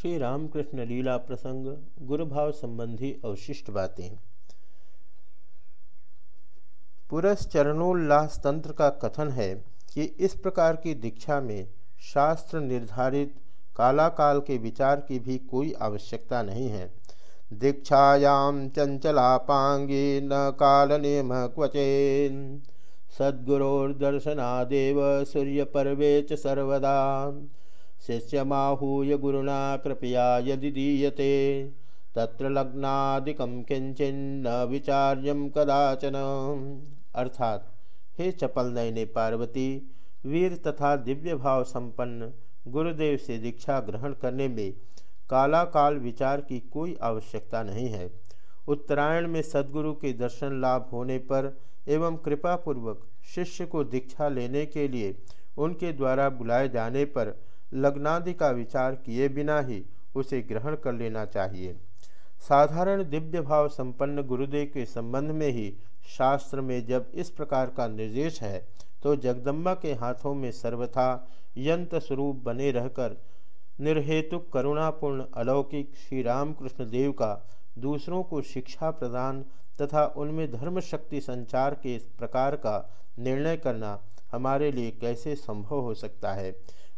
श्री रामकृष्ण लीला प्रसंग, गुरुभाव संबंधी अवशिष्ट बातें। पुरस्चरणोल्लास तंत्र का कथन है कि इस प्रकार की दीक्षा में शास्त्र निर्धारित कालाकाल के विचार की भी कोई आवश्यकता नहीं है। दीक्षायाम चंचलापांगी न काल नियम क्वचेन। सद्गुरोर्दर्शनादेव सूर्य पर्वे सर्वदा। शिष्यमाहूय गुरुणा कृपया यदि दीयते। तत्र लग्नादिकं किंचिन्न विचार्यम कदाचन। अर्थात, हे चपल नयने पार्वती, वीर तथा दिव्य भाव संपन्न गुरुदेव से दीक्षा ग्रहण करने में काला काल विचार की कोई आवश्यकता नहीं है। उत्तरायण में सदगुरु के दर्शन लाभ होने पर एवं कृपापूर्वक शिष्य को दीक्षा लेने के लिए उनके द्वारा बुलाए जाने पर लग्नादि का विचार किए बिना ही उसे ग्रहण कर लेना चाहिए। साधारण दिव्य भाव संपन्न गुरुदेव के संबंध में ही शास्त्र में जब इस प्रकार का निर्देश है तो जगदम्बा के हाथों में सर्वथा यंत्र स्वरूप बने रहकर निर्हेतुक करुणापूर्ण अलौकिक श्री रामकृष्ण देव का दूसरों को शिक्षा प्रदान तथा उनमें धर्म शक्ति संचार के प्रकार का निर्णय करना हमारे लिए कैसे संभव हो सकता है?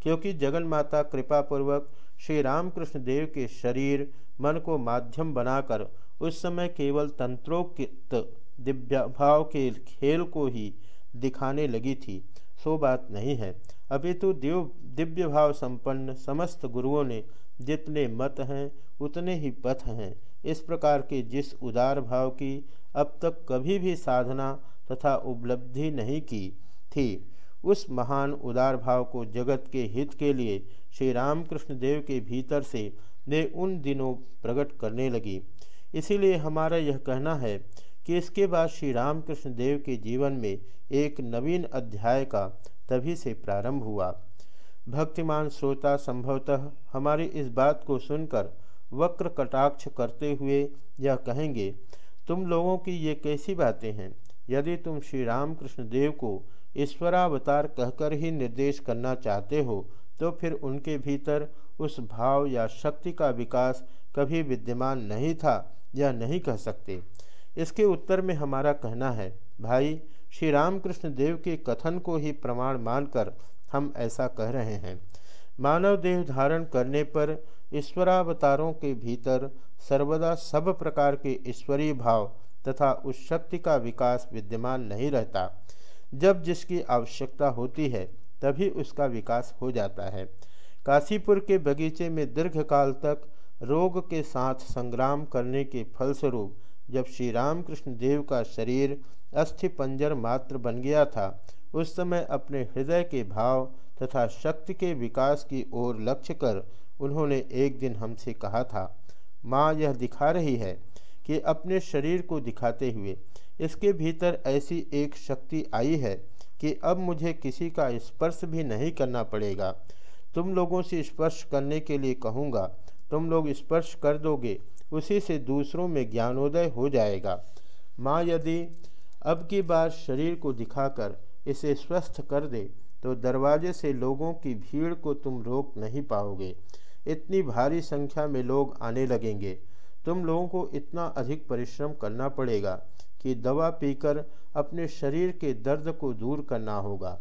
क्योंकि जगन माता कृपापूर्वक श्री रामकृष्ण देव के शरीर, मन को माध्यम बनाकर उस समय केवल तंत्रोक्त दिव्य भाव के खेल को ही दिखाने लगी थी। सो बात नहीं है। अपितु देव दिव्य भाव संपन्न समस्त गुरुओं ने जितने मत हैं, उतने ही पथ हैं। इस प्रकार के जिस उदार भाव की अब तक कभी भी साधना तथा उपलब्धि नहीं की थी उस महान उदार भाव को जगत के हित के लिए श्री रामकृष्ण देव के भीतर से ने उन दिनों प्रकट करने लगी। इसीलिए हमारा यह कहना है कि इसके बाद श्री रामकृष्ण देव के जीवन में एक नवीन अध्याय का तभी से प्रारंभ हुआ। भक्तिमान श्रोता, संभवतः हमारी इस बात को सुनकर वक्र कटाक्ष करते हुए यह कहेंगे, तुम लोगों की ये कैसी बातें हैं? यदि तुम श्री रामकृष्ण देव को ईश्वरावतार कहकर ही निर्देश करना चाहते हो तो फिर उनके भीतर उस भाव या शक्ति का विकास कभी विद्यमान नहीं था या नहीं कह सकते। इसके उत्तर में हमारा कहना है, भाई श्री रामकृष्ण देव के कथन को ही प्रमाण मानकर हम ऐसा कह रहे हैं। मानव देह धारण करने पर ईश्वरावतारों के भीतर सर्वदा सब प्रकार के ईश्वरीय भाव तथा उस शक्ति का विकास विद्यमान नहीं रहता। जब जिसकी आवश्यकता होती है, तभी उसका विकास हो जाता है। काशीपुर के बगीचे में दीर्घकाल तक रोग के साथ संग्राम करने के फलस्वरूप जब श्री रामकृष्ण देव का शरीर अस्थि पंजर मात्र बन गया था, उस समय अपने हृदय के भाव तथा शक्ति के विकास की ओर लक्ष्य कर उन्होंने एक दिन हमसे कहा था, माँ, यह दिखा रही है कि अपने शरीर को दिखाते हुए इसके भीतर ऐसी एक शक्ति आई है कि अब मुझे किसी का स्पर्श भी नहीं करना पड़ेगा। तुम लोगों से स्पर्श करने के लिए कहूँगा, तुम लोग स्पर्श कर दोगे, उसी से दूसरों में ज्ञानोदय हो जाएगा। माँ यदि अब की बार शरीर को दिखाकर इसे स्वस्थ कर दे तो दरवाजे से लोगों की भीड़ को तुम रोक नहीं पाओगे। इतनी भारी संख्या में लोग आने लगेंगे। तुम लोगों को इतना अधिक परिश्रम करना पड़ेगा कि दवा पीकर अपने शरीर के दर्द को दूर करना होगा।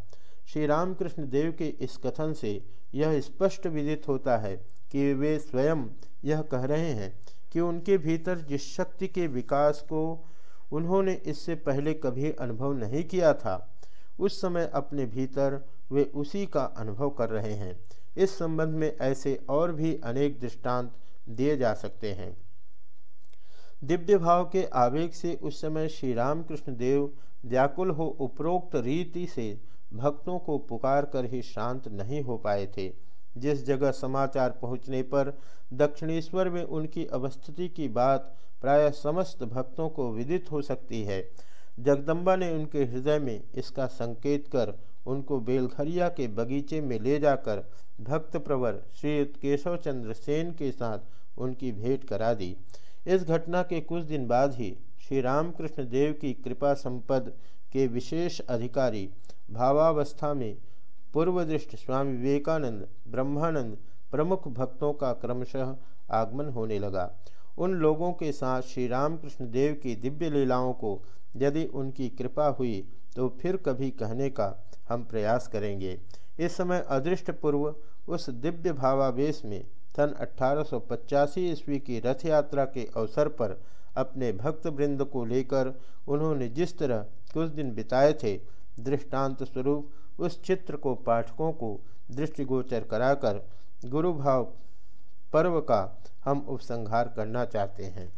श्री रामकृष्ण देव के इस कथन से यह स्पष्ट विदित होता है कि वे स्वयं यह कह रहे हैं कि उनके भीतर जिस शक्ति के विकास को उन्होंने इससे पहले कभी अनुभव नहीं किया था, उस समय अपने भीतर वे उसी का अनुभव कर रहे हैं। इस संबंध में ऐसे और भी अनेक दृष्टांत दिए जा सकते हैं। दिव्य भाव के आवेग से उस समय श्री रामकृष्ण देव व्याकुल हो उपरोक्त रीति से भक्तों को पुकार कर ही शांत नहीं हो पाए थे। जिस जगह समाचार पहुँचने पर दक्षिणेश्वर में उनकी अवस्थिति की बात प्राय समस्त भक्तों को विदित हो सकती है, जगदम्बा ने उनके हृदय में इसका संकेत कर उनको बेलघरिया के बगीचे में ले जाकर भक्त प्रवर श्री केशव चंद्र सेन के साथ उनकी भेंट करा दी। इस घटना के कुछ दिन बाद ही श्री रामकृष्ण देव की कृपा संपद के विशेष अधिकारी भावावस्था में पूर्वदृष्ट स्वामी विवेकानंद, ब्रह्मानंद प्रमुख भक्तों का क्रमशः आगमन होने लगा। उन लोगों के साथ श्री रामकृष्ण देव की दिव्य लीलाओं को यदि उनकी कृपा हुई तो फिर कभी कहने का हम प्रयास करेंगे। इस समय अदृष्ट पूर्व उस दिव्य भावावेश में सन अठारह ईस्वी की रथ यात्रा के अवसर पर अपने भक्त वृंद को लेकर उन्होंने जिस तरह कुछ दिन बिताए थे, दृष्टांत स्वरूप उस चित्र को पाठकों को दृष्टिगोचर कराकर गुरुभाव पर्व का हम उपसंहार करना चाहते हैं।